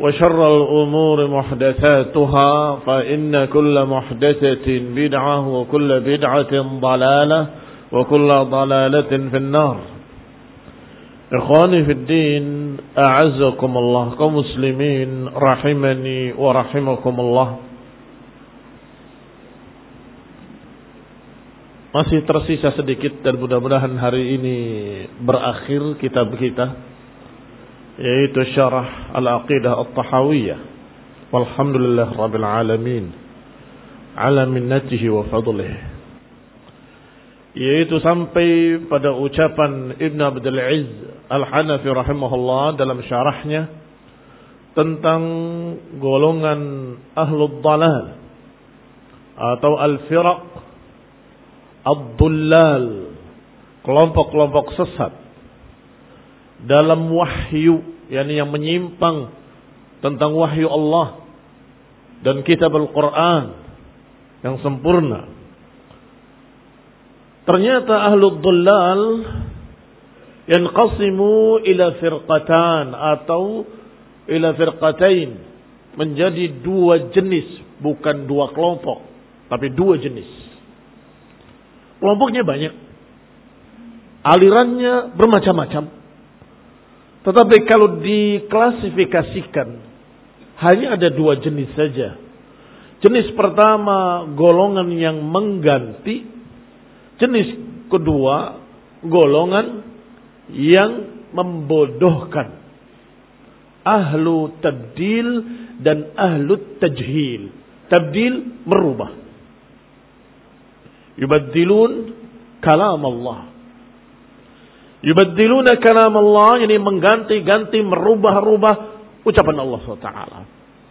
وشر الأمور محدثاتها فإن كل محدثة بدعة وكل بدعة ضلالة وكل ضلالة في النار. إخواني في الدين أعزكم الله كمسلمين رحمني ورحمكم الله. Masih tersisa sedikit dan mudah-mudahan hari ini berakhir kitab kita. Yaitu syarah al-aqidah at-tahawiyah. Walhamdulillah rabbil alamin ala minnatihi wa fadlih yaitu sampai pada ucapan Ibn Abdul Izz Al-Hanafi rahimahullah dalam syarahnya tentang golongan ahlul dalal atau al-firaq ad-dullal kelompok-kelompok sesat dalam wahyu yakni yang menyimpang tentang wahyu Allah dan kitab Al-Qur'an yang sempurna. Ternyata ahlul dhullal yanqasimu ila firqatan atau ila firqatain menjadi dua jenis, bukan dua kelompok, tapi dua jenis. Kelompoknya banyak. Alirannya bermacam-macam. Tetapi kalau diklasifikasikan hanya ada dua jenis saja. Jenis pertama golongan yang mengganti, jenis kedua golongan yang membodohkan. Ahlu tabdil dan ahlu tajhil. Tabdil merubah. Yubaddilun kalam Allah. Yubaddiluna kalam Allah ini mengganti-ganti merubah-rubah ucapan Allah SWT.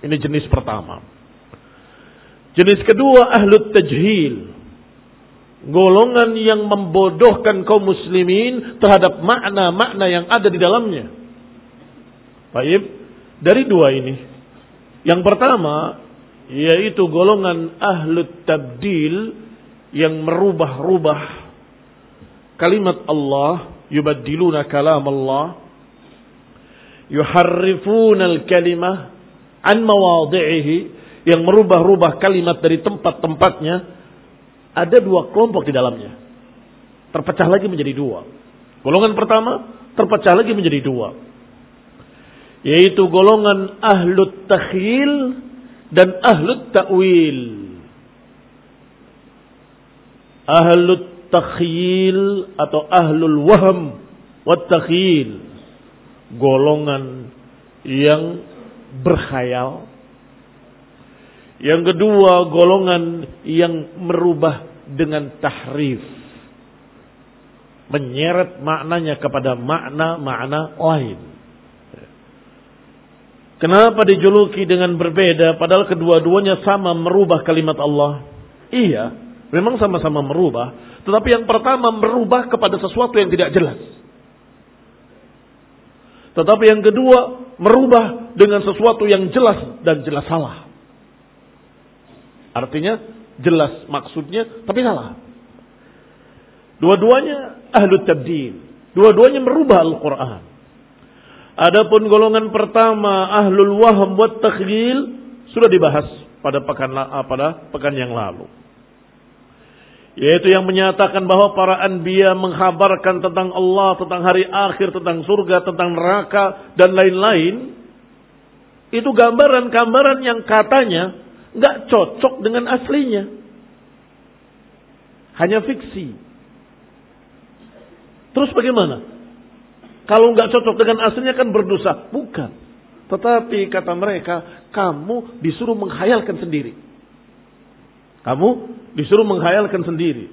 Ini jenis pertama. Jenis kedua ahlu tajhil. Golongan yang membodohkan kaum muslimin terhadap makna-makna yang ada di dalamnya. Baik, dari dua ini. Yang pertama yaitu golongan ahlu tabdil yang merubah-rubah kalimat Allah yubaddiluna kalam Allah yuharrifuna al-kalimah an mawadhi'ihi yang merubah-rubah kalimat dari tempat-tempatnya ada dua kelompok di dalamnya terpecah lagi menjadi dua golongan pertama terpecah lagi menjadi dua. Yaitu golongan ahlut takhil dan ahlut ta'wil. Ahlut takhil atau ahlul waham wat takhil. Golongan yang berkhayal. Yang kedua, golongan yang merubah dengan tahrif. Menyeret maknanya kepada makna-makna lain. Kenapa dijuluki dengan berbeda padahal kedua-duanya sama merubah kalimat Allah? Iya, memang sama-sama merubah, tetapi yang pertama merubah kepada sesuatu yang tidak jelas. Tetapi yang kedua merubah dengan sesuatu yang jelas dan jelas salah. Artinya jelas maksudnya tapi salah. Dua-duanya ahlu tabdil. Dua-duanya merubah Al-Quran. Adapun golongan pertama ahlul waham buat takhlil sudah dibahas pada pekan pada pekan yang lalu. Yaitu yang menyatakan bahwa para anbiya menghabarkan tentang Allah, tentang hari akhir, tentang surga, tentang neraka dan lain-lain. Itu gambaran-gambaran yang katanya nggak cocok dengan aslinya. Hanya fiksi. Terus bagaimana? Kalau nggak cocok dengan aslinya kan berdosa. Bukan. Tetapi kata mereka, kamu disuruh menghayalkan sendiri. Kamu disuruh menghayalkan sendiri.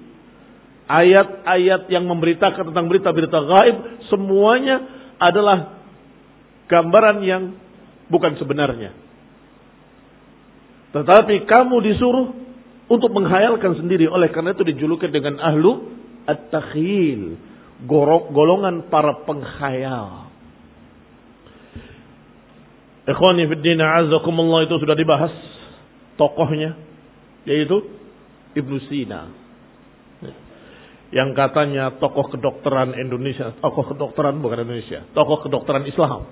Ayat-ayat yang memberitakan tentang berita-berita gaib semuanya adalah gambaran yang bukan sebenarnya. Tetapi kamu disuruh untuk menghayalkan sendiri. Oleh karena itu dijulukan dengan ahlu at-takhil golongan para penghayal. Ikhwani fiddin azakumullah itu sudah dibahas tokohnya yaitu Ibnu Sina. Yang katanya tokoh kedokteran Indonesia, tokoh kedokteran bukan Indonesia, tokoh kedokteran Islam.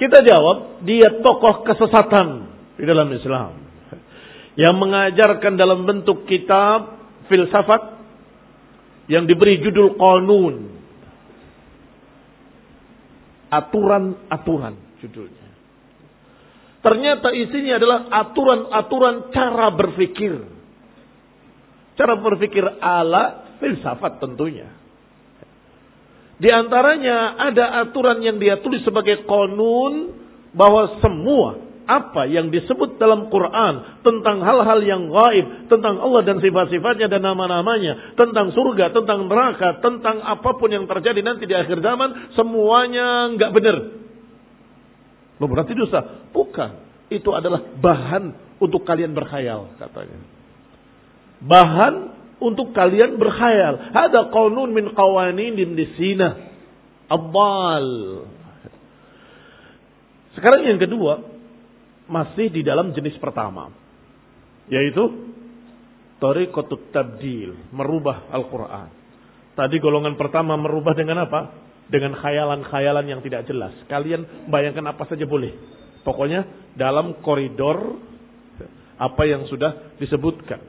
Kita jawab, dia tokoh kesesatan di dalam Islam. Yang mengajarkan dalam bentuk kitab filsafat yang diberi judul Qanun. Aturan-aturan judulnya. Ternyata isinya adalah aturan-aturan cara berpikir. Cara berpikir ala filsafat tentunya. Di antaranya ada aturan yang dia tulis sebagai konun bahwa semua apa yang disebut dalam Quran tentang hal-hal yang gaib, tentang Allah dan sifat-sifatnya dan nama-namanya, tentang surga, tentang neraka, tentang apa pun yang terjadi nanti di akhir zaman, semuanya nggak benar. Berarti dosa? Bukan. Itu adalah bahan untuk kalian berkhayal, katanya. Bahan untuk kalian berkhayal. Ada qanun min qawanin di sini. Abal. Sekarang yang kedua, masih di dalam jenis pertama. Yaitu Tariqatut Tabdil, merubah Al-Quran. Tadi golongan pertama merubah dengan apa? Dengan khayalan-khayalan yang tidak jelas. Kalian bayangkan apa saja boleh. Pokoknya dalam koridor apa yang sudah disebutkan.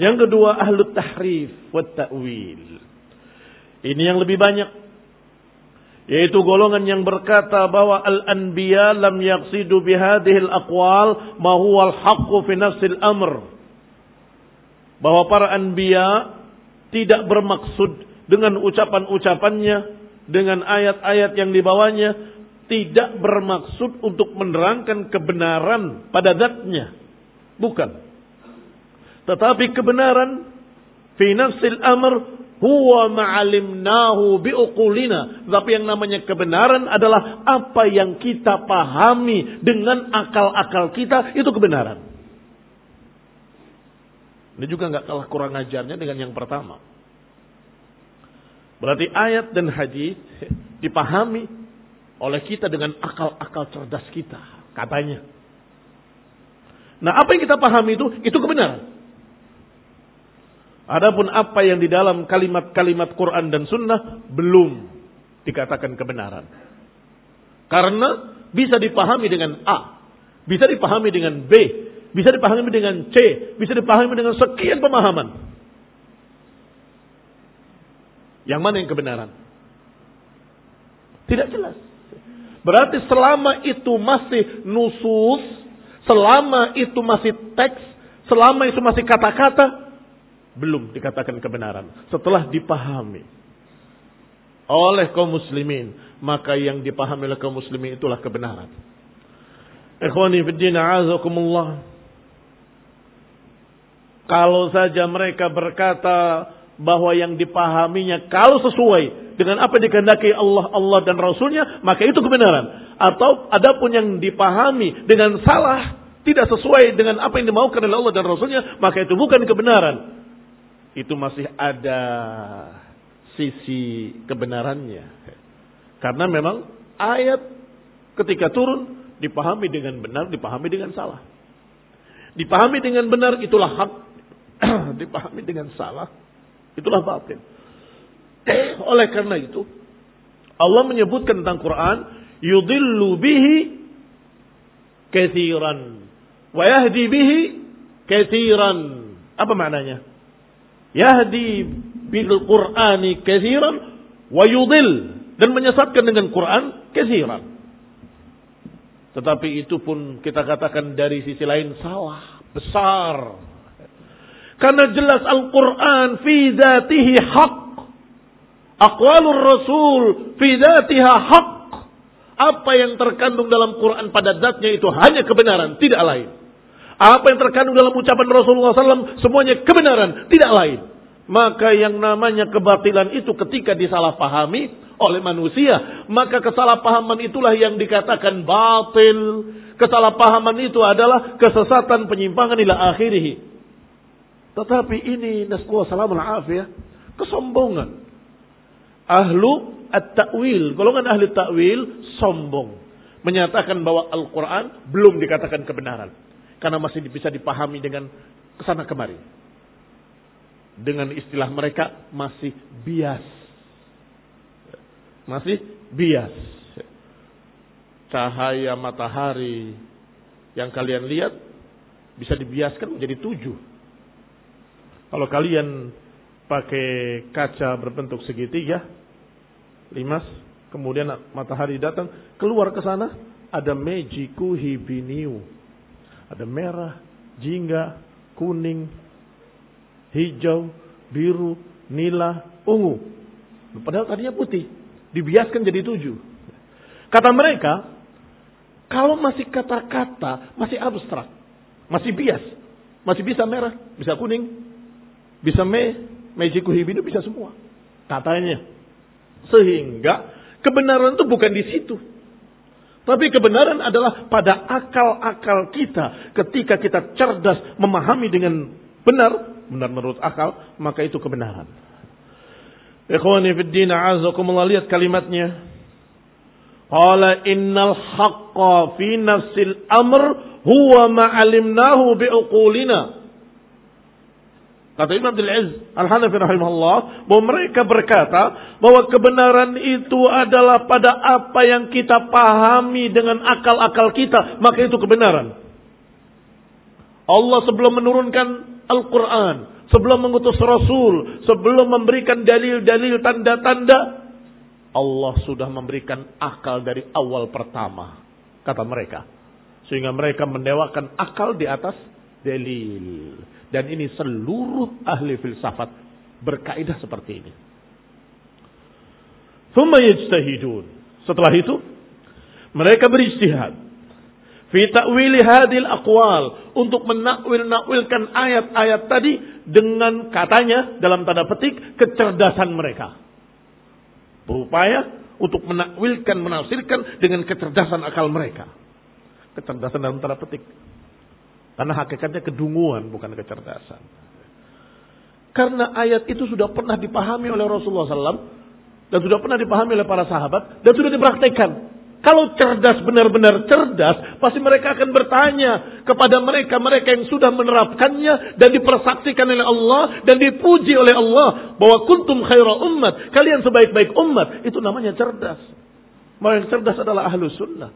Yang kedua ahlu tahrif wa ta'wil. Ini yang lebih banyak yaitu golongan yang berkata bahwa al-anbiya lam yaqsidu bihadhil aqwal ma huwa al-haqqu fi nafsil amr bahwa para anbiya tidak bermaksud dengan ucapan-ucapannya dengan ayat-ayat yang dibawanya tidak bermaksud untuk menerangkan kebenaran pada zatnya bukan tetapi kebenaran fi nafsil amr huwa ma'alimnahu biuqulina. Tapi yang namanya kebenaran adalah apa yang kita pahami dengan akal-akal kita itu kebenaran. Ini juga nggak kalah kurang ajarnya dengan yang pertama. Berarti ayat dan hadis dipahami oleh kita dengan akal-akal cerdas kita, katanya. Nah, apa yang kita pahami itu itu kebenaran. Adapun apa yang di dalam kalimat-kalimat Quran dan Sunnah belum dikatakan kebenaran. Karena bisa dipahami dengan A, bisa dipahami dengan B, bisa dipahami dengan C, bisa dipahami dengan sekian pemahaman. Yang mana yang kebenaran? Tidak jelas. Berarti selama itu masih nusus, selama itu masih teks, selama itu masih kata-kata, belum dikatakan kebenaran. Setelah dipahami oleh kaum muslimin, maka yang dipahami oleh kaum muslimin itulah kebenaran. Ikhwani fiddin a'azakumullah. Kalau saja mereka berkata bahwa yang dipahaminya kalau sesuai dengan apa yang dikehendaki Allah Allah dan Rasulnya maka itu kebenaran. Atau adapun yang dipahami dengan salah tidak sesuai dengan apa yang dimaukan oleh Allah dan Rasulnya maka itu bukan kebenaran. Itu masih ada sisi kebenarannya. Karena memang ayat ketika turun dipahami dengan benar dipahami dengan salah. Dipahami dengan benar itulah hak. Dipahami dengan salah Itulah batin. Oleh karena itu, Allah menyebutkan tentang Quran, yudillu bihi kethiran. Wa yahdi bihi kethiran. Apa maknanya? Yahdi bil Qur'ani kethiran wa yudil. Dan menyesatkan dengan Quran kethiran. Tetapi itu pun kita katakan dari sisi lain salah. Besar. Karena jelas Al-Quran fi dhatihi haq. Aqwalur Rasul fi dhatiha haq. Apa yang terkandung dalam Quran pada zatnya itu hanya kebenaran, tidak lain. Apa yang terkandung dalam ucapan Rasulullah SAW semuanya kebenaran, tidak lain. Maka yang namanya kebatilan itu ketika disalahpahami oleh manusia, maka kesalahpahaman itulah yang dikatakan batil. Kesalahpahaman itu adalah kesesatan penyimpangan ila akhirih. Tetapi ini nasqwa salamul afiyah. Kesombongan. Ahlu at-ta'wil. Golongan ahli ta'wil sombong. Menyatakan bahwa Al-Quran belum dikatakan kebenaran. Karena masih bisa dipahami dengan ke sana kemari. Dengan istilah mereka masih bias. Masih bias. Cahaya matahari yang kalian lihat bisa dibiaskan menjadi tujuh kalau kalian pakai kaca berbentuk segitiga, limas, kemudian matahari datang, keluar ke sana, ada mejiku hibiniu. Ada merah, jingga, kuning, hijau, biru, nila, ungu. Padahal tadinya putih. Dibiaskan jadi tujuh. Kata mereka, kalau masih kata-kata, masih abstrak. Masih bias. Masih bisa merah, bisa kuning, bisa me, mejiku hibinu bisa semua. Katanya. Sehingga kebenaran itu bukan di situ. Tapi kebenaran adalah pada akal-akal kita. Ketika kita cerdas memahami dengan benar, benar menurut akal, maka itu kebenaran. Ikhwani fi din a'azakumullah lihat kalimatnya. Qala innal haqqa fi nafsil amr huwa ma'alimnahu bi'uqulina. Kata Imam Abdul Aziz Al-Hanafi rahimahullah bahwa mereka berkata bahwa kebenaran itu adalah pada apa yang kita pahami dengan akal-akal kita, maka itu kebenaran. Allah sebelum menurunkan Al-Quran, sebelum mengutus Rasul, sebelum memberikan dalil-dalil tanda-tanda, Allah sudah memberikan akal dari awal pertama, kata mereka. Sehingga mereka mendewakan akal di atas dalil. Dan ini seluruh ahli filsafat berkaidah seperti ini. Thumma yajtahidun. Setelah itu, mereka berijtihad. Fi ta'wili hadil aqwal. Untuk menakwil-nakwilkan ayat-ayat tadi dengan katanya dalam tanda petik kecerdasan mereka. Berupaya untuk menakwilkan, menafsirkan dengan kecerdasan akal mereka. Kecerdasan dalam tanda petik. Karena hakikatnya kedunguan bukan kecerdasan. Karena ayat itu sudah pernah dipahami oleh Rasulullah SAW dan sudah pernah dipahami oleh para sahabat dan sudah dipraktekkan. Kalau cerdas benar-benar cerdas, pasti mereka akan bertanya kepada mereka mereka yang sudah menerapkannya dan dipersaksikan oleh Allah dan dipuji oleh Allah bahwa kuntum khaira umat, kalian sebaik-baik umat, itu namanya cerdas. Mau yang cerdas adalah ahlu sunnah.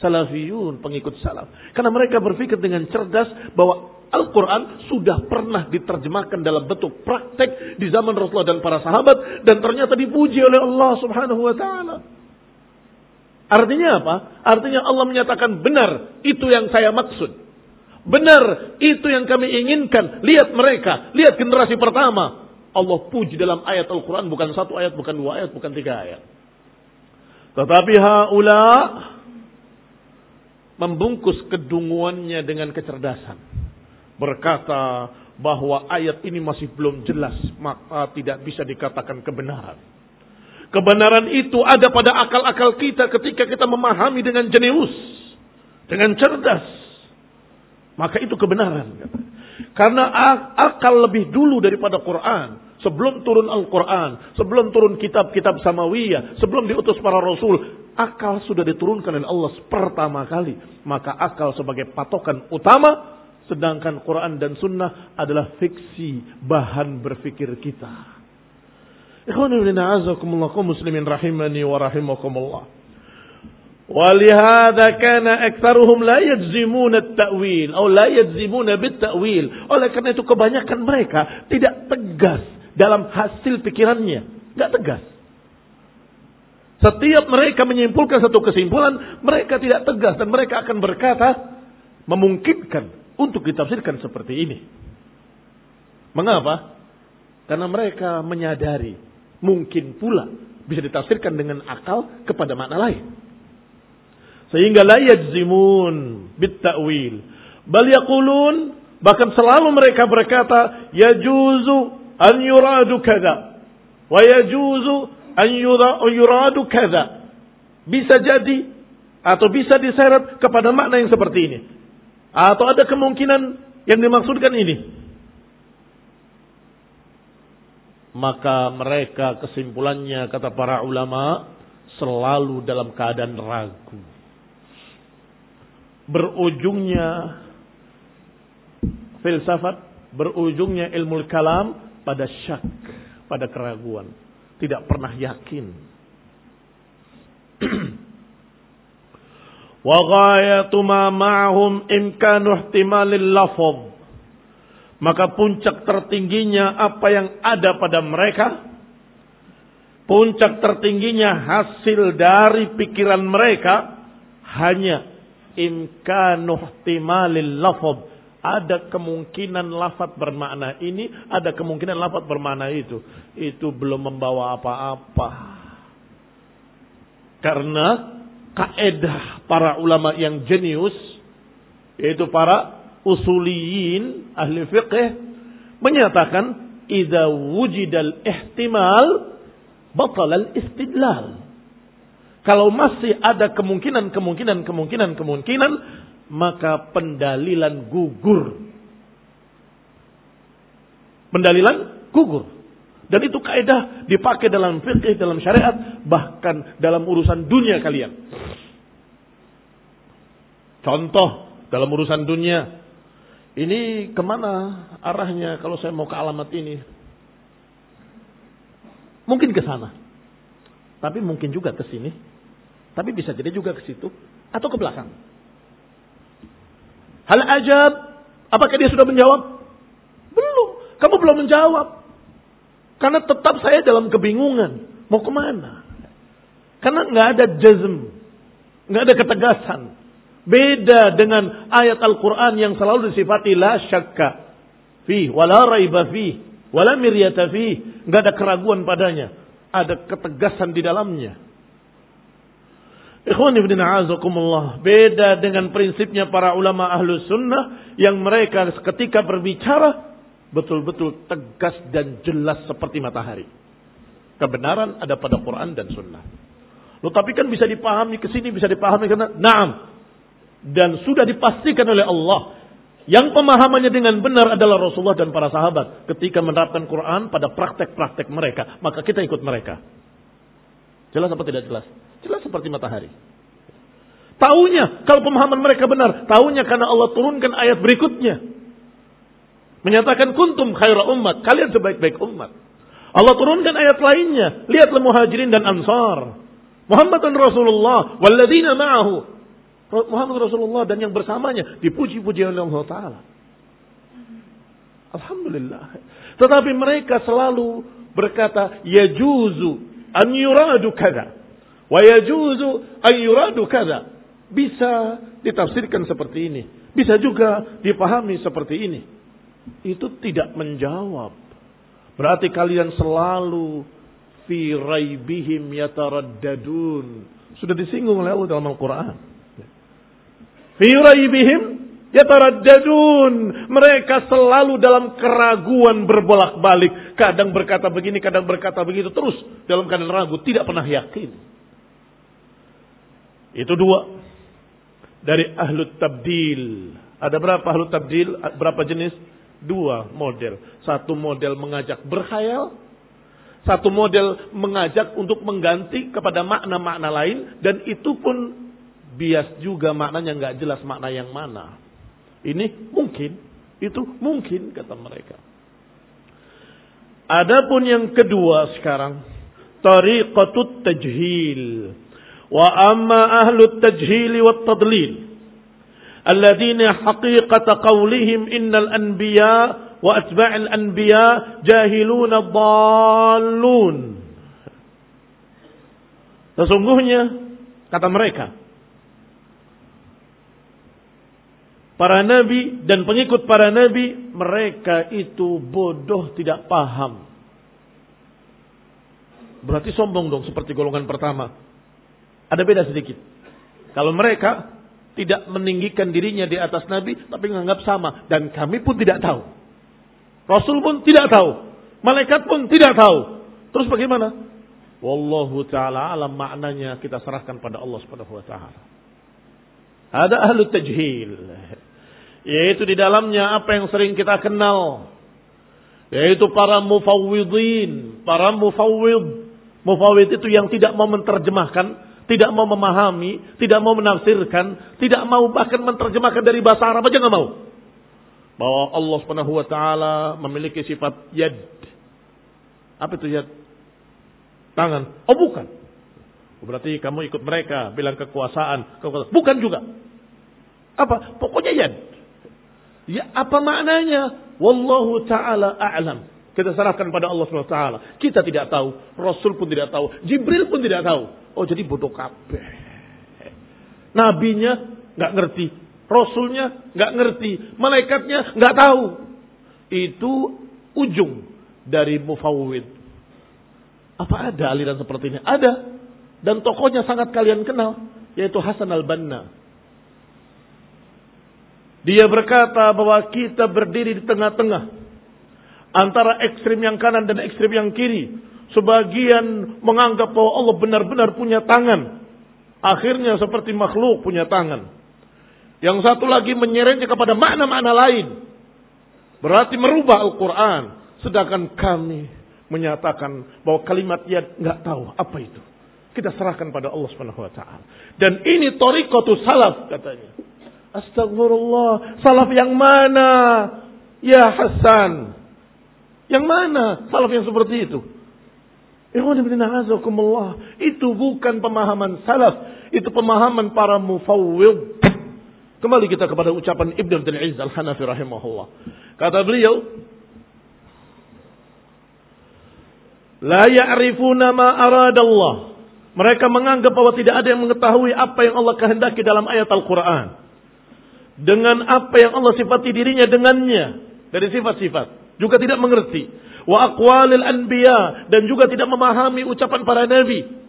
Salafiyun, pengikut salaf. Karena mereka berpikir dengan cerdas bahwa Al-Quran sudah pernah diterjemahkan dalam bentuk praktek di zaman Rasulullah dan para sahabat. Dan ternyata dipuji oleh Allah subhanahu wa ta'ala. Artinya apa? Artinya Allah menyatakan benar, itu yang saya maksud. Benar, itu yang kami inginkan. Lihat mereka, lihat generasi pertama. Allah puji dalam ayat Al-Quran, bukan satu ayat, bukan dua ayat, bukan tiga ayat. Tetapi haula membungkus kedunguannya dengan kecerdasan. Berkata bahwa ayat ini masih belum jelas, maka tidak bisa dikatakan kebenaran. Kebenaran itu ada pada akal-akal kita ketika kita memahami dengan jenius, dengan cerdas. Maka itu kebenaran. Karena akal lebih dulu daripada Quran. Sebelum turun Al-Quran, sebelum turun kitab-kitab samawiyah, sebelum diutus para rasul, akal sudah diturunkan oleh Allah pertama kali. Maka akal sebagai patokan utama, sedangkan Quran dan Sunnah adalah fiksi bahan berpikir kita. muslimin rahimani wa rahimakumullah. ولهذا كان أكثرهم لا يجزمون التأويل أو لا يجزمون بالتأويل oleh karena itu kebanyakan mereka tidak tegas dalam hasil pikirannya. Nggak tegas. setiap mereka menyimpulkan satu kesimpulan, mereka tidak tegas dan mereka akan berkata memungkinkan untuk ditafsirkan seperti ini. Mengapa? Karena mereka menyadari mungkin pula bisa ditafsirkan dengan akal kepada makna lain. Sehingga la yajzimun bit ta'wil. Bal yaqulun bahkan selalu mereka berkata yajuzu an yuradu kada wa yajuzu an yuradu kada bisa jadi atau bisa diseret kepada makna yang seperti ini. Atau ada kemungkinan yang dimaksudkan ini. Maka mereka kesimpulannya kata para ulama selalu dalam keadaan ragu. Berujungnya filsafat berujungnya ilmu kalam pada syak, pada keraguan, tidak pernah yakin. Wa ghayatu ma ma'hum imkanu ihtimalil lafaz. Maka puncak tertingginya apa yang ada pada mereka, puncak tertingginya hasil dari pikiran mereka hanya imkanu ihtimalil lafaz ada kemungkinan lafat bermakna ini, ada kemungkinan lafat bermakna itu. Itu belum membawa apa-apa. Karena kaedah para ulama yang jenius, yaitu para usuliyin, ahli fiqh, menyatakan, Iza wujidal ihtimal, batal al-istidlal. Kalau masih ada kemungkinan, kemungkinan, kemungkinan, kemungkinan, maka pendalilan gugur. Pendalilan gugur. Dan itu kaidah dipakai dalam fikih, dalam syariat, bahkan dalam urusan dunia kalian. Contoh dalam urusan dunia, ini ke mana arahnya kalau saya mau ke alamat ini? Mungkin ke sana, tapi mungkin juga ke sini, tapi bisa jadi juga ke situ atau ke belakang. Hal ajab, apakah dia sudah menjawab? Belum. Kamu belum menjawab. Karena tetap saya dalam kebingungan. Mau ke mana? Karena nggak ada jazm. nggak ada ketegasan. Beda dengan ayat Al-Quran yang selalu disifati la syakka fi, wala raiba fi, wala miryata fi. Nggak ada keraguan padanya. Ada ketegasan di dalamnya. Ikhwan ibn a'azakumullah. Beda dengan prinsipnya para ulama ahlu sunnah. Yang mereka ketika berbicara. Betul-betul tegas dan jelas seperti matahari. Kebenaran ada pada Quran dan sunnah. Loh tapi kan bisa dipahami ke sini, bisa dipahami karena naam. Dan sudah dipastikan oleh Allah. Yang pemahamannya dengan benar adalah Rasulullah dan para sahabat. Ketika menerapkan Quran pada praktek-praktek mereka. Maka kita ikut mereka. Jelas apa tidak jelas? Seperti matahari. Taunya kalau pemahaman mereka benar, taunya karena Allah turunkan ayat berikutnya. Menyatakan kuntum khaira umat, kalian sebaik-baik umat. Allah turunkan ayat lainnya, lihatlah muhajirin dan ansar. Muhammad dan Rasulullah, walladzina ma'ahu. Muhammad Rasulullah dan yang bersamanya dipuji-puji oleh Allah Ta'ala. Alhamdulillah. Tetapi mereka selalu berkata, ya juzu an yuradu kada. Wa ya juzu an yuradu kada. Bisa ditafsirkan seperti ini. Bisa juga dipahami seperti ini. Itu tidak menjawab. Berarti kalian selalu fi raibihim yataraddadun. Sudah disinggung oleh Allah dalam Al-Quran. Fi raibihim yataraddadun. Mereka selalu dalam keraguan berbolak-balik. Kadang berkata begini, kadang berkata begitu. Terus dalam keadaan ragu, tidak pernah yakin. Itu dua. Dari ahlu tabdil. Ada berapa ahlu tabdil? Berapa jenis? Dua model. Satu model mengajak berkhayal satu model mengajak untuk mengganti kepada makna-makna lain dan itu pun bias juga maknanya nggak jelas makna yang mana. Ini mungkin, itu mungkin kata mereka. Adapun yang kedua sekarang, tariqatut tajhil. Tajhil wa tadlil. Alladzina haqiqata qawlihim innal anbiya wa atba'il anbiya jahiluna dhallun. Sesungguhnya kata mereka para nabi dan pengikut para nabi mereka itu bodoh tidak paham. Berarti sombong dong seperti golongan pertama. Ada beda sedikit. Kalau mereka tidak meninggikan dirinya di atas nabi tapi menganggap sama dan kami pun tidak tahu. Rasul pun tidak tahu. Malaikat pun tidak tahu. Terus bagaimana? Wallahu taala alam maknanya kita serahkan pada Allah Subhanahu wa taala. Ada ahlu tajhil. Yaitu di dalamnya apa yang sering kita kenal. Yaitu para mufawwidin, para mufawwid. Mufawwid itu yang tidak mau menerjemahkan, tidak mau memahami, tidak mau menafsirkan, tidak mau bahkan menerjemahkan dari bahasa Arab aja nggak mau bahwa Allah Subhanahu wa taala memiliki sifat yad. Apa itu yad? Tangan. Oh bukan. Berarti kamu ikut mereka bilang kekuasaan, kekuasaan. Bukan juga. Apa? Pokoknya yad. Ya apa maknanya? Wallahu taala a'lam. Kita serahkan pada Allah taala. Kita tidak tahu, Rasul pun tidak tahu, Jibril pun tidak tahu. Oh jadi bodoh kabeh. Nabinya nggak ngerti, Rasulnya nggak ngerti, malaikatnya nggak tahu. Itu ujung dari mufawwid. Apa ada aliran seperti ini? Ada. Dan tokohnya sangat kalian kenal, yaitu Hasan al-Banna. Dia berkata bahwa kita berdiri di tengah-tengah antara ekstrim yang kanan dan ekstrim yang kiri. Sebagian menganggap bahwa Allah benar-benar punya tangan. Akhirnya seperti makhluk punya tangan. Yang satu lagi menyeretnya kepada makna-makna lain. Berarti merubah Al-Quran. Sedangkan kami menyatakan bahwa kalimat dia nggak tahu apa itu. Kita serahkan pada Allah Subhanahu wa taala. Dan ini tariqatu salaf katanya. Astagfirullah, salaf yang mana? Ya Hasan. Yang mana salaf yang seperti itu? Itu bukan pemahaman salaf, itu pemahaman para mufawwid. Kembali kita kepada ucapan Ibn Abdul Aziz Al-Hanafi rahimahullah. Kata beliau, La ya'rifuna ma aradallah. Mereka menganggap bahwa tidak ada yang mengetahui apa yang Allah kehendaki dalam ayat Al-Quran. Dengan apa yang Allah sifati dirinya dengannya. Dari sifat-sifat. Juga tidak mengerti. Wa aqwalil anbiya. Dan juga tidak memahami ucapan para nabi.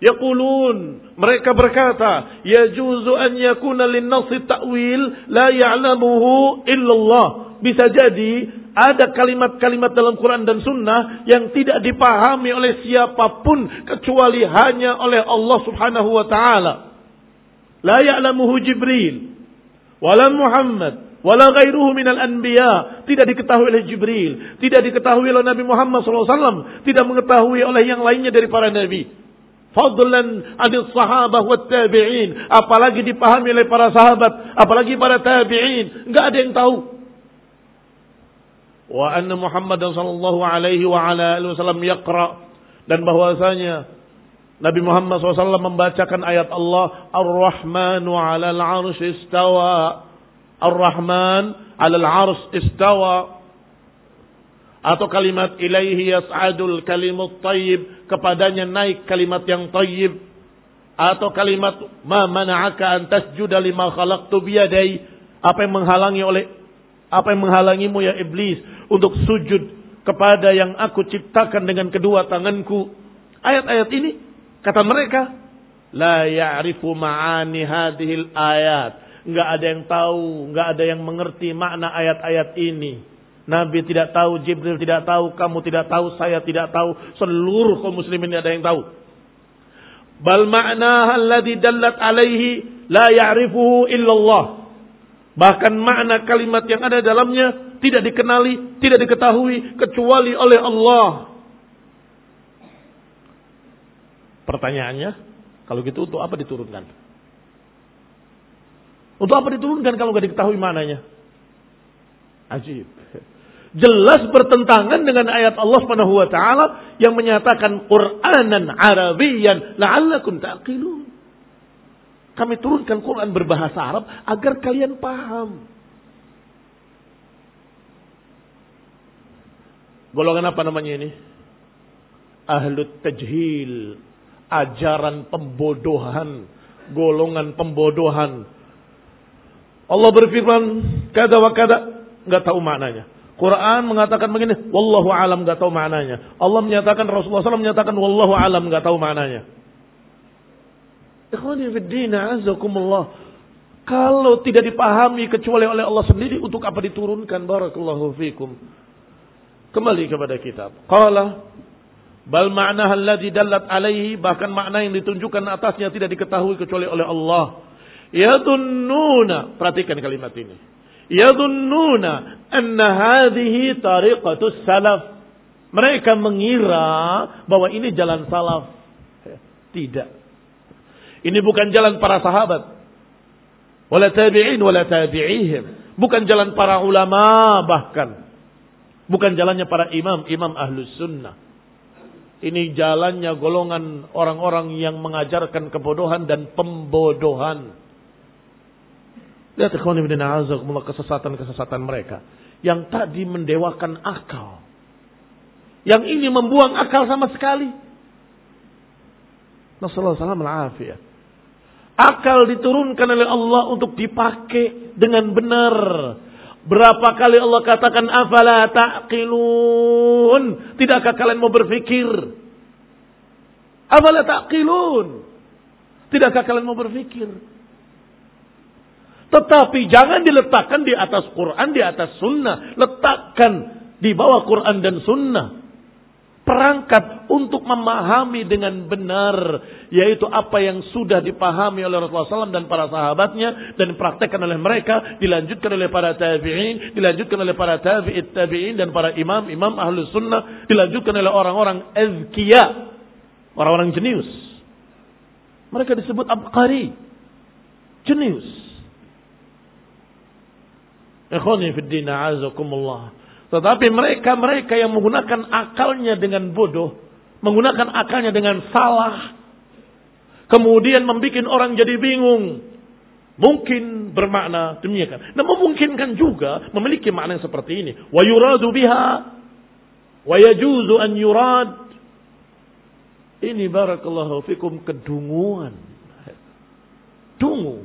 Yaqulun mereka berkata yajuzu an yakuna lin-nassi ta'wil la ya'lamuhu illallah bisa jadi ada kalimat-kalimat dalam Quran dan Sunnah yang tidak dipahami oleh siapa pun kecuali hanya oleh Allah Subhanahu wa taala la ya'lamuhu Jibril wala Muhammad wala ghairuhu minal anbiya tidak diketahui oleh Jibril tidak diketahui oleh Nabi Muhammad SAW tidak mengetahui oleh yang lainnya dari para nabi Fadlan adil sahabah wa tabi'in. Apalagi dipahami oleh para sahabat. Apalagi para tabi'in. Enggak ada yang tahu. Wa anna Muhammad sallallahu alaihi wa ala alihi wasallam yaqra. Dan bahwasanya Nabi Muhammad SAW membacakan ayat Allah Ar-Rahmanu 'alal 'arsy istawa. Ar-Rahman 'alal 'arsy istawa. Atau kalimat ilaihi yas'adul kalimut tayyib. Kepadanya naik kalimat yang tayyib. Atau kalimat ma mana'aka an tasjuda lima khalaqtu biyadai. Apa yang menghalangi oleh apa yang menghalangimu ya iblis untuk sujud kepada yang aku ciptakan dengan kedua tanganku. Ayat-ayat ini Kata mereka, la ya'rifu ma'ani hadhil ayat. Enggak ada yang tahu, enggak ada yang mengerti makna ayat-ayat ini. Nabi tidak tahu, Jibril tidak tahu, kamu tidak tahu, saya tidak tahu, seluruh kaum muslimin ada yang tahu. Bal ma'na alladhi dallat alaihi la ya'rifuhu illallah. Bahkan makna kalimat yang ada dalamnya tidak dikenali, tidak diketahui kecuali oleh Allah. Pertanyaannya, kalau gitu untuk apa diturunkan? Untuk apa diturunkan kalau nggak diketahui mananya? Ajib. Jelas bertentangan dengan ayat Allah Subhanahu wa taala yang menyatakan Qur'anan Arabiyan la'allakum ta'qilun. Kami turunkan Quran berbahasa Arab agar kalian paham. Golongan apa namanya ini? Ahlut tajhil ajaran pembodohan, golongan pembodohan. Allah berfirman kada wa kada nggak tahu maknanya. Quran mengatakan begini, wallahu alam nggak tahu maknanya. Allah menyatakan Rasulullah SAW menyatakan wallahu alam nggak tahu maknanya. Ikhwani fiddina azakumullah. Kalau tidak dipahami kecuali oleh Allah sendiri untuk apa diturunkan barakallahu fikum. Kembali kepada kitab. Qala Bal makna alladhi dallat alaihi bahkan makna yang ditunjukkan atasnya tidak diketahui kecuali oleh Allah. Yadunnuna, perhatikan kalimat ini. Yadunnuna anna hadhihi tariqatus salaf. Mereka mengira bahwa ini jalan salaf. Tidak. Ini bukan jalan para sahabat. Wala tabi'in wala tabi'ihim. Bukan jalan para ulama bahkan. Bukan jalannya para imam, imam ahlus sunnah. Ini jalannya golongan orang-orang yang mengajarkan kebodohan dan pembodohan. Lihat ikhwan ibn mulai kesesatan-kesesatan mereka. Yang tadi mendewakan akal. Yang ini membuang akal sama sekali. Nasallallahu ya. Akal diturunkan oleh Allah untuk dipakai dengan benar. Berapa kali Allah katakan afala taqilun? Tidakkah kalian mau berpikir? Afala taqilun? Tidakkah kalian mau berpikir? Tetapi jangan diletakkan di atas Quran, di atas sunnah. Letakkan di bawah Quran dan sunnah. Perangkat untuk memahami dengan benar yaitu apa yang sudah dipahami oleh Rasulullah SAW dan para sahabatnya dan dipraktekkan oleh mereka dilanjutkan oleh para tabi'in dilanjutkan oleh para tabi'it tabi'in dan para imam imam ahlus sunnah dilanjutkan oleh orang-orang azkiya orang-orang jenius. Mereka disebut abqari jenius ikhwani fid din a'azakumullah tetapi mereka-mereka yang menggunakan akalnya dengan bodoh, menggunakan akalnya dengan salah, kemudian membuat orang jadi bingung. Mungkin bermakna demikian. Nah memungkinkan juga memiliki makna yang seperti ini. Wa yuradu biha wa yajuzu an yurad. Ini barakallahu fikum kedunguan. Dungu.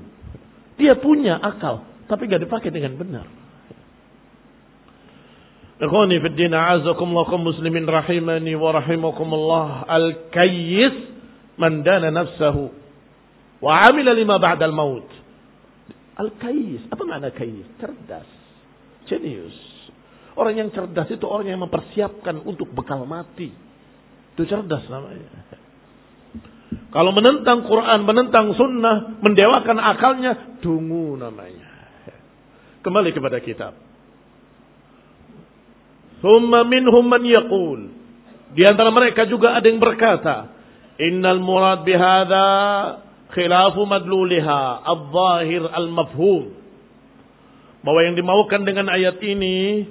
Dia punya akal, tapi gak dipakai dengan benar. Ikhwani fi din a'azakumullah kaum muslimin rahimani wa rahimakumullah al-kayyis man dana nafsahu wa 'amila lima ba'da al-maut. Al-kayyis, apa makna kayyis? Cerdas, jenius. Orang yang cerdas itu orang yang mempersiapkan untuk bekal mati. Itu cerdas namanya. Kalau menentang Quran, menentang sunnah, mendewakan akalnya, dungu namanya. Kembali kepada kitab. Thumma minhum man yaqul. Di antara mereka juga ada yang berkata, Innal murad bihada khilafu madluliha al-zahir al-mafhum. Bahwa yang dimaukan dengan ayat ini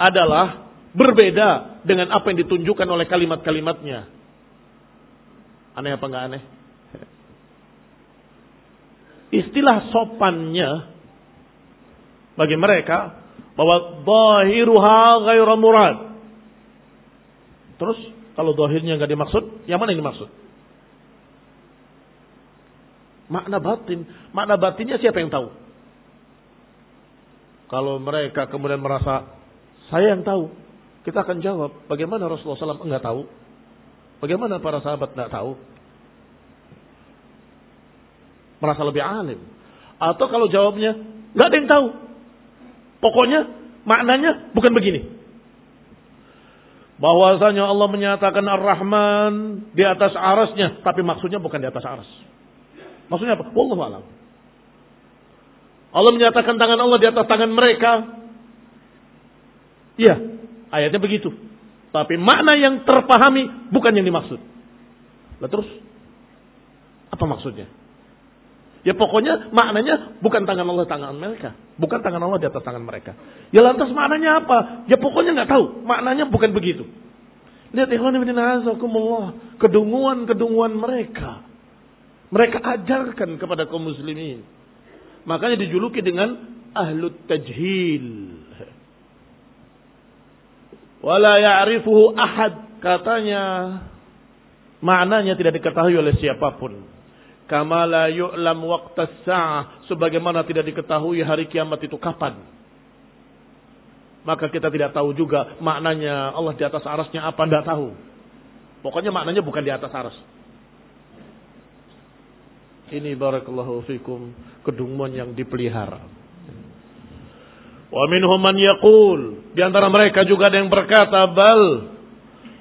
adalah berbeda dengan apa yang ditunjukkan oleh kalimat-kalimatnya. Aneh apa enggak aneh? Istilah sopannya bagi mereka bahwa zahiruha ghairu murad. Terus kalau zahirnya enggak dimaksud, yang mana yang dimaksud? Makna batin. Makna batinnya siapa yang tahu? Kalau mereka kemudian merasa saya yang tahu, kita akan jawab bagaimana Rasulullah SAW enggak tahu? Bagaimana para sahabat enggak tahu? Merasa lebih alim. Atau kalau jawabnya enggak ada yang tahu. Pokoknya maknanya bukan begini. Bahwasanya Allah menyatakan Ar-Rahman di atas arasnya, tapi maksudnya bukan di atas aras. Maksudnya apa? Wallahu alam. Allah menyatakan tangan Allah di atas tangan mereka. Iya, ayatnya begitu. Tapi makna yang terpahami bukan yang dimaksud. Lah terus apa maksudnya? Ya pokoknya maknanya bukan tangan Allah tangan mereka, bukan tangan Allah di atas tangan mereka. Ya lantas maknanya apa? Ya pokoknya nggak tahu. Maknanya bukan begitu. Lihat ikhwan ibn kedunguan-kedunguan mereka. Mereka ajarkan kepada kaum muslimin. Makanya dijuluki dengan ahlut tajhil. Wala ya'rifuhu ahad. Katanya maknanya tidak diketahui oleh siapa pun. Kama la yu'lam waqtas sa'ah. Sebagaimana tidak diketahui hari kiamat itu kapan. Maka kita tidak tahu juga maknanya Allah di atas arasnya apa, tidak tahu. Pokoknya maknanya bukan di atas aras. Ini barakallahu fikum kedunguan yang dipelihara. Wa minhum man yaqul, di antara mereka juga ada yang berkata bal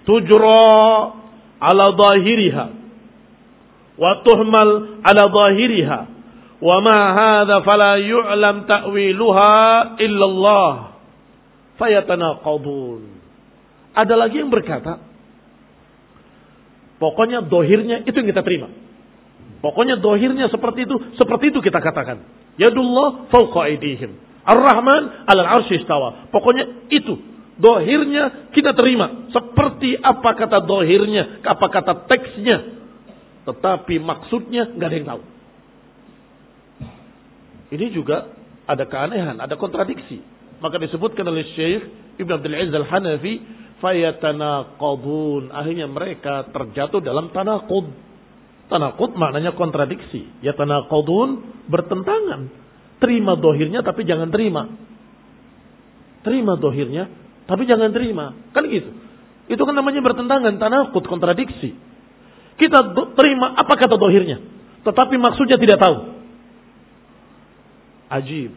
tujra ala zahiriha wa tuhmal ala zahiriha wa ma hadha fala yu'lam ta'wiluha illa Allah fayatanaqadun. Ada lagi yang berkata pokoknya dohirnya itu yang kita terima. Pokoknya dohirnya seperti itu, seperti itu kita katakan. Yadullah fauqa aidihim. Ar-Rahman alal arsy istawa. Pokoknya itu. Dohirnya kita terima. Seperti apa kata dohirnya, apa kata teksnya. Tetapi maksudnya nggak ada yang tahu. Ini juga ada keanehan, ada kontradiksi. Maka disebutkan oleh Syekh Ibn Abdul Aziz Al-Hanafi, fayatanaqadun. Akhirnya mereka terjatuh dalam tanaqud Tanakut maknanya kontradiksi. Ya tanakudun bertentangan. Terima dohirnya tapi jangan terima. Terima dohirnya tapi jangan terima. Kan gitu. Itu kan namanya bertentangan. Tanakut kontradiksi. Kita terima apa kata dohirnya. Tetapi maksudnya tidak tahu. Ajib.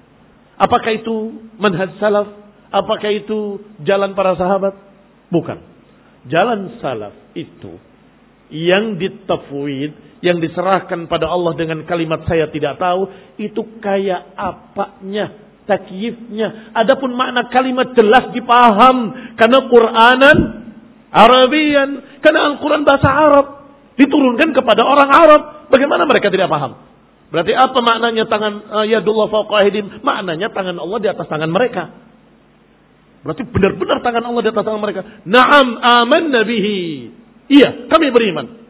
Apakah itu manhaj salaf? Apakah itu jalan para sahabat? Bukan. Jalan salaf itu yang ditafwid, yang diserahkan pada Allah dengan kalimat saya tidak tahu, itu kayak apanya, takyifnya. Adapun makna kalimat jelas dipaham karena Quranan Arabian, karena Al-Quran bahasa Arab diturunkan kepada orang Arab. Bagaimana mereka tidak paham? Berarti apa maknanya tangan uh, yadullah fauqahidim? Maknanya tangan Allah di atas tangan mereka. Berarti benar-benar tangan Allah di atas tangan mereka. Naam aman nabihi. Iya, kami beriman.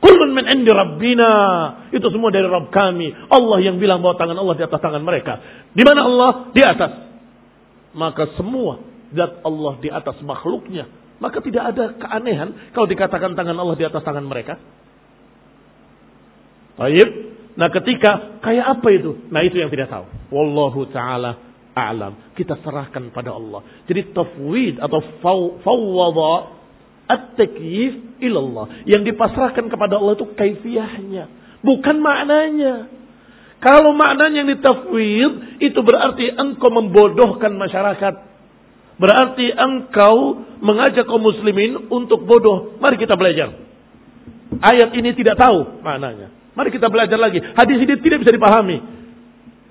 Kullun min indi rabbina. Itu semua dari Rabb kami. Allah yang bilang bahwa tangan Allah di atas tangan mereka. Di mana Allah? Di atas. Maka semua zat Allah di atas makhluknya. Maka tidak ada keanehan kalau dikatakan tangan Allah di atas tangan mereka. Baik. Nah ketika kayak apa itu? Nah itu yang tidak tahu. Wallahu ta'ala a'lam. Kita serahkan pada Allah. Jadi tafwid atau fawwada At-takyif ilallah. Yang dipasrahkan kepada Allah itu kaifiyahnya. Bukan maknanya. Kalau maknanya yang ditafwid, itu berarti engkau membodohkan masyarakat. Berarti engkau mengajak kaum muslimin untuk bodoh. Mari kita belajar. Ayat ini tidak tahu maknanya. Mari kita belajar lagi. Hadis ini tidak bisa dipahami.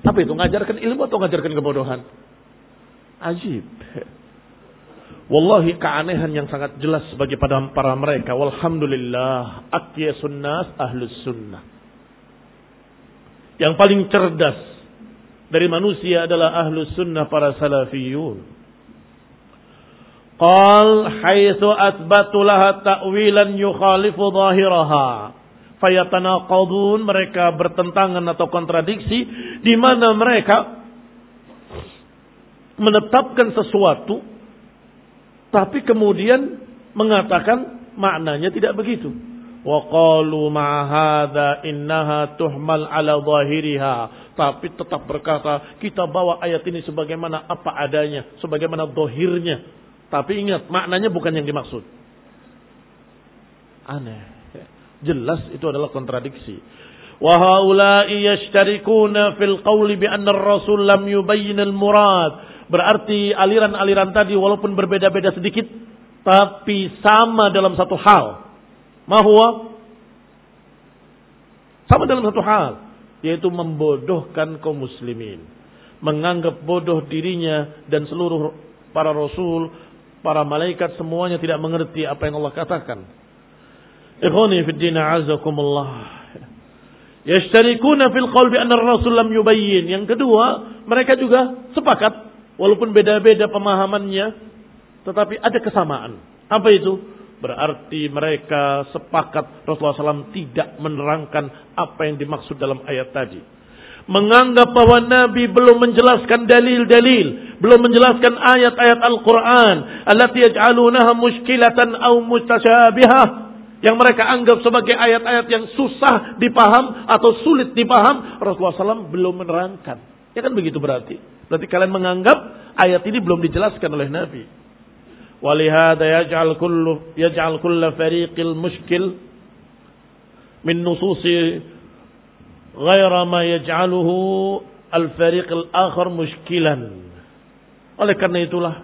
Apa itu? Ngajarkan ilmu atau ngajarkan kebodohan? Ajib. Wallahi keanehan yang sangat jelas bagi pada para mereka. Walhamdulillah. Akya sunnas ahlus sunnah. Yang paling cerdas dari manusia adalah ahlus sunnah para salafiyun. Qal haitsu asbatu laha ta'wilan yukhalifu zahiraha. Fayatanaqadun mereka bertentangan atau kontradiksi di mana mereka menetapkan sesuatu tapi kemudian mengatakan maknanya tidak begitu. Wa qalu ma hadza innaha tuhmal ala zahiriha. Tapi tetap berkata, kita bawa ayat ini sebagaimana apa adanya, sebagaimana dohirnya. Tapi ingat, maknanya bukan yang dimaksud. Aneh. Jelas itu adalah kontradiksi. Wa haula'i yashtarikuna fil qawli bi anna ar-rasul lam yubayyin al-murad Berarti aliran-aliran tadi walaupun berbeda-beda sedikit, tapi sama dalam satu hal. Mahwa sama dalam satu hal, yaitu membodohkan kaum muslimin. Menganggap bodoh dirinya dan seluruh para rasul, para malaikat semuanya tidak mengerti apa yang Allah katakan. Ikhwani fi din azakumullah. Yashtarikuna fil qalbi anna ar-rasul lam yubayyin. Yang kedua, mereka juga sepakat Walaupun beda-beda pemahamannya, tetapi ada kesamaan. Apa itu? Berarti mereka sepakat Rasulullah SAW tidak menerangkan apa yang dimaksud dalam ayat tadi. Menganggap bahwa Nabi belum menjelaskan dalil-dalil, belum menjelaskan ayat-ayat Al-Quran, allati yaj'alunaha muskilatan au mustasyabihah, yang mereka anggap sebagai ayat-ayat yang susah dipaham atau sulit dipaham, Rasulullah SAW belum menerangkan. Ya kan begitu berarti. Berarti kalian menganggap ayat ini belum dijelaskan oleh Nabi. Walihada yaj'al kullu yaj'al kullu fariqil muskil min nususi ghaira ma yaj'aluhu al-fariq al-akhar muskilan. Oleh karena itulah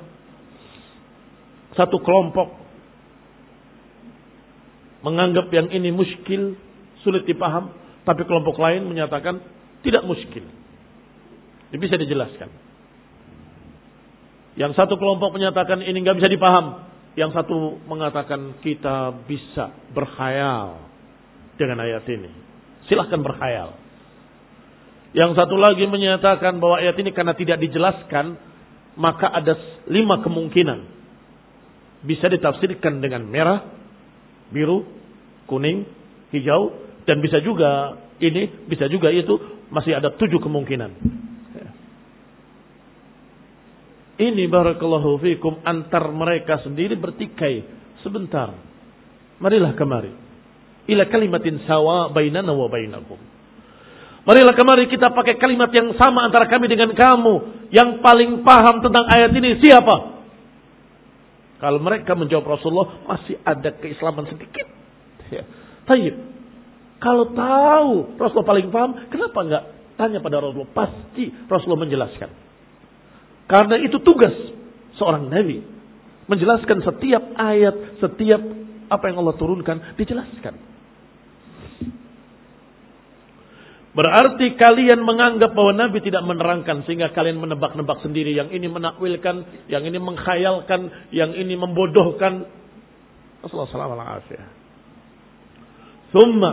satu kelompok menganggap yang ini muskil, sulit dipaham, tapi kelompok lain menyatakan tidak muskil. Ini bisa dijelaskan. Yang satu kelompok menyatakan ini nggak bisa dipaham. Yang satu mengatakan kita bisa berkhayal dengan ayat ini. Silahkan berkhayal. Yang satu lagi menyatakan bahwa ayat ini karena tidak dijelaskan, maka ada lima kemungkinan. Bisa ditafsirkan dengan merah, biru, kuning, hijau, dan bisa juga ini, bisa juga itu, masih ada tujuh kemungkinan. Ini barakallahu fikum antar mereka sendiri bertikai sebentar. Marilah kemari. Ila kalimatin sawa bainana wa bainakum. Marilah kemari kita pakai kalimat yang sama antara kami dengan kamu. Yang paling paham tentang ayat ini siapa? Kalau mereka menjawab Rasulullah masih ada keislaman sedikit. Ya. Kalau tahu Rasulullah paling paham, kenapa enggak tanya pada Rasulullah? Pasti Rasulullah menjelaskan. Karena itu tugas seorang nabi. Menjelaskan setiap ayat, setiap apa yang Allah turunkan, dijelaskan. Berarti kalian menganggap bahwa Nabi tidak menerangkan sehingga kalian menebak-nebak sendiri. Yang ini menakwilkan, yang ini mengkhayalkan, yang ini membodohkan. Assalamualaikum Thumma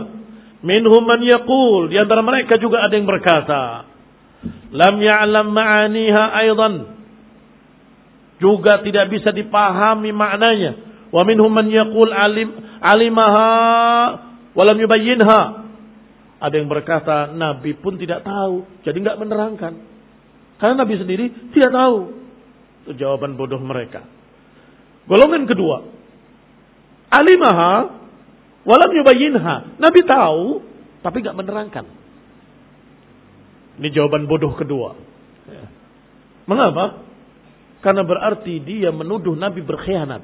minhum man yaqul. Di antara mereka juga ada yang berkata, lam ya'lam ma'aniha aidan juga tidak bisa dipahami maknanya wa minhum man yaqul alim alimaha wa lam yubayyinha ada yang berkata nabi pun tidak tahu. Jadi enggak menerangkan. Karena nabi sendiri tidak tahu. Itu jawaban bodoh mereka. Golongan kedua. Alimaha wa lam yubayyinha. Nabi tahu tapi enggak menerangkan. Ini jawaban bodoh kedua. Mengapa? Karena berarti dia menuduh Nabi berkhianat.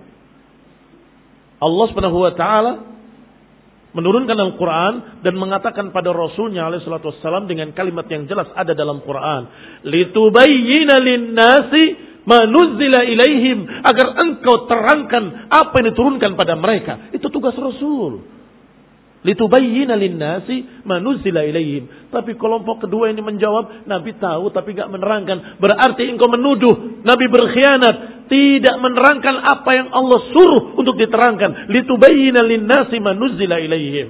Allah Subhanahu wa taala menurunkan Al-Quran dan mengatakan pada Rasulnya alaihissalatu wassalam dengan kalimat yang jelas ada dalam Quran. Litubayyina linnasi manuzzila ilaihim. Agar engkau terangkan apa yang diturunkan pada mereka. Itu tugas Rasul. Litubayyina linnasi manuzila ilaihim. Tapi kelompok kedua ini menjawab, Nabi tahu tapi gak menerangkan. Berarti engkau menuduh Nabi berkhianat. Tidak menerangkan apa yang Allah suruh untuk diterangkan. Litubayyina linnasi manuzila ilaihim.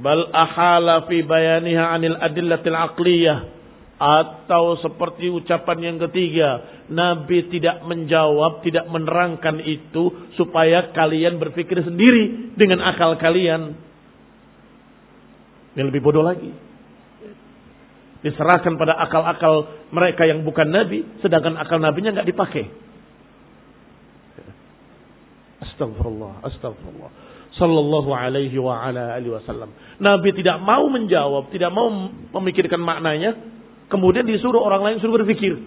Bal ahala fi bayaniha anil adillatil aqliyah. Atau seperti ucapan yang ketiga, Nabi tidak menjawab, tidak menerangkan itu supaya kalian berpikir sendiri dengan akal kalian. Yang lebih bodoh lagi. Diserahkan pada akal-akal mereka yang bukan Nabi, sedangkan akal Nabinya nggak dipakai. Astagfirullah, astagfirullah. Sallallahu alaihi wa ala alihi wasallam. Nabi tidak mau menjawab, tidak mau memikirkan maknanya, Kemudian disuruh orang lain suruh berpikir.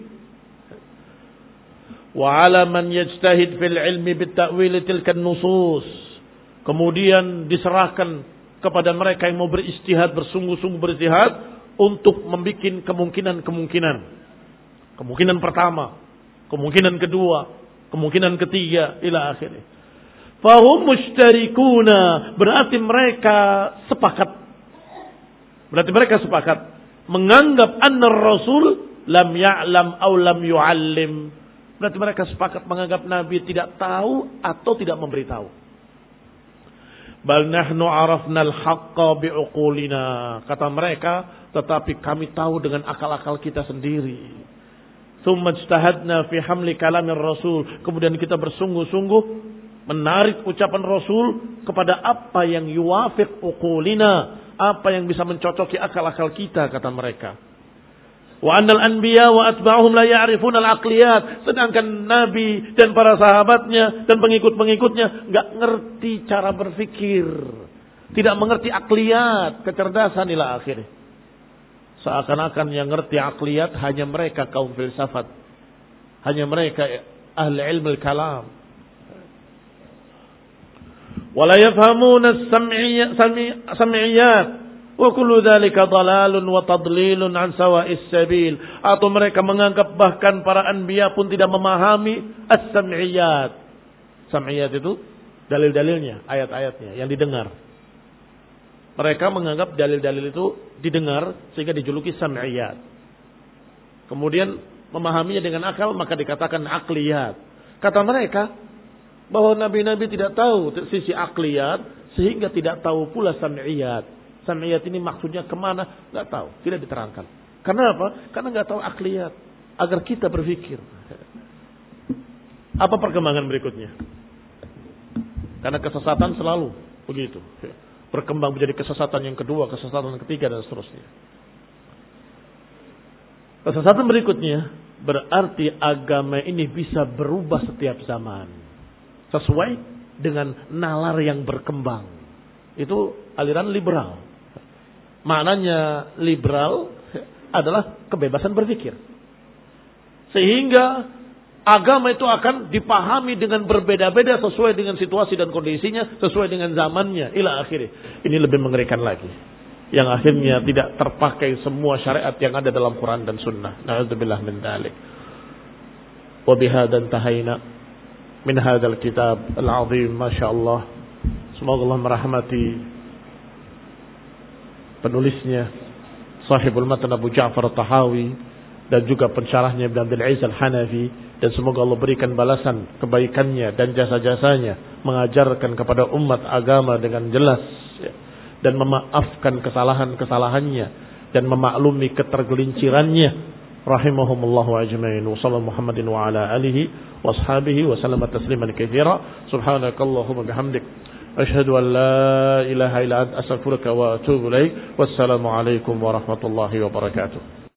Wa ala man yajtahid fil ilmi bitta'wil tilkan nusus. Kemudian diserahkan kepada mereka yang mau beristihad, bersungguh-sungguh beristihad untuk membuat kemungkinan-kemungkinan. Kemungkinan pertama, kemungkinan kedua, kemungkinan ketiga, ila akhirnya. Fahum mushtarikuna, berarti mereka sepakat. Berarti mereka sepakat menganggap anna rasul lam ya'lam aw lam yu'allim. Berarti mereka sepakat menganggap Nabi tidak tahu atau tidak memberitahu. Bal nahnu arafna al-haqqa bi'uqulina. Kata mereka, tetapi kami tahu dengan akal-akal kita sendiri. Thumma ijtahadna fi hamli kalamir rasul. Kemudian kita bersungguh-sungguh menarik ucapan Rasul kepada apa yang yuwafiq uqulina apa yang bisa mencocoki akal-akal kita kata mereka. Wa annal anbiya wa atba'uhum la ya'rifuna al-aqliyat. Sedangkan Nabi dan para sahabatnya dan pengikut-pengikutnya nggak ngerti cara berpikir. Tidak mengerti akliyat, kecerdasan ila akhir. Seakan-akan yang ngerti akliyat hanya mereka kaum filsafat. Hanya mereka ahli ilmu kalam wala yafhamuna sam'iyat. Wa kullu ضلال dhalalun wa tadlilun an sawa'is sabil. Atau mereka menganggap bahkan para anbiya pun tidak memahami as-sam'iyat. Sam'iyat itu dalil-dalilnya ayat-ayatnya yang didengar. Mereka menganggap dalil-dalil itu didengar sehingga dijuluki sam'iyat. Kemudian memahaminya dengan akal maka dikatakan akliyat. Kata mereka bahwa nabi-nabi tidak tahu sisi akliyat sehingga tidak tahu pula sam'iyat. Sam'iyat ini maksudnya ke mana? Nggak tahu, tidak diterangkan. Karena apa? Karena nggak tahu akliyat. Agar kita berpikir. Apa perkembangan berikutnya? Karena kesesatan selalu begitu. Berkembang menjadi kesesatan yang kedua, kesesatan yang ketiga dan seterusnya. Kesesatan berikutnya berarti agama ini bisa berubah setiap zaman sesuai dengan nalar yang berkembang. Itu aliran liberal. Maknanya liberal adalah kebebasan berpikir. Sehingga agama itu akan dipahami dengan berbeda-beda sesuai dengan situasi dan kondisinya, sesuai dengan zamannya. Ila akhirnya. Ini lebih mengerikan lagi. Yang akhirnya tidak terpakai semua syariat yang ada dalam Quran dan Sunnah. Na'udzubillah min dalik. Wabihadan tahayna min hadzal kitab al-azim masyaallah semoga Allah merahmati penulisnya sahibul matan Abu Ja'far tahawi dan juga pensyarahnya Ibn Abdul Aziz Al-Hanafi. Dan semoga Allah berikan balasan kebaikannya dan jasa-jasanya mengajarkan kepada umat agama dengan jelas dan memaafkan kesalahan-kesalahannya dan memaklumi ketergelincirannya رحمهم الله أجمعين. وصلى محمد وعلى آله وأصحابه وسلم تسليما كثيرا. سبحانك اللهم بحمدك أشهد أن لا إله إلا أنت. أستغفرك وأتوب إليك. والسلام عليكم ورحمة الله وبركاته.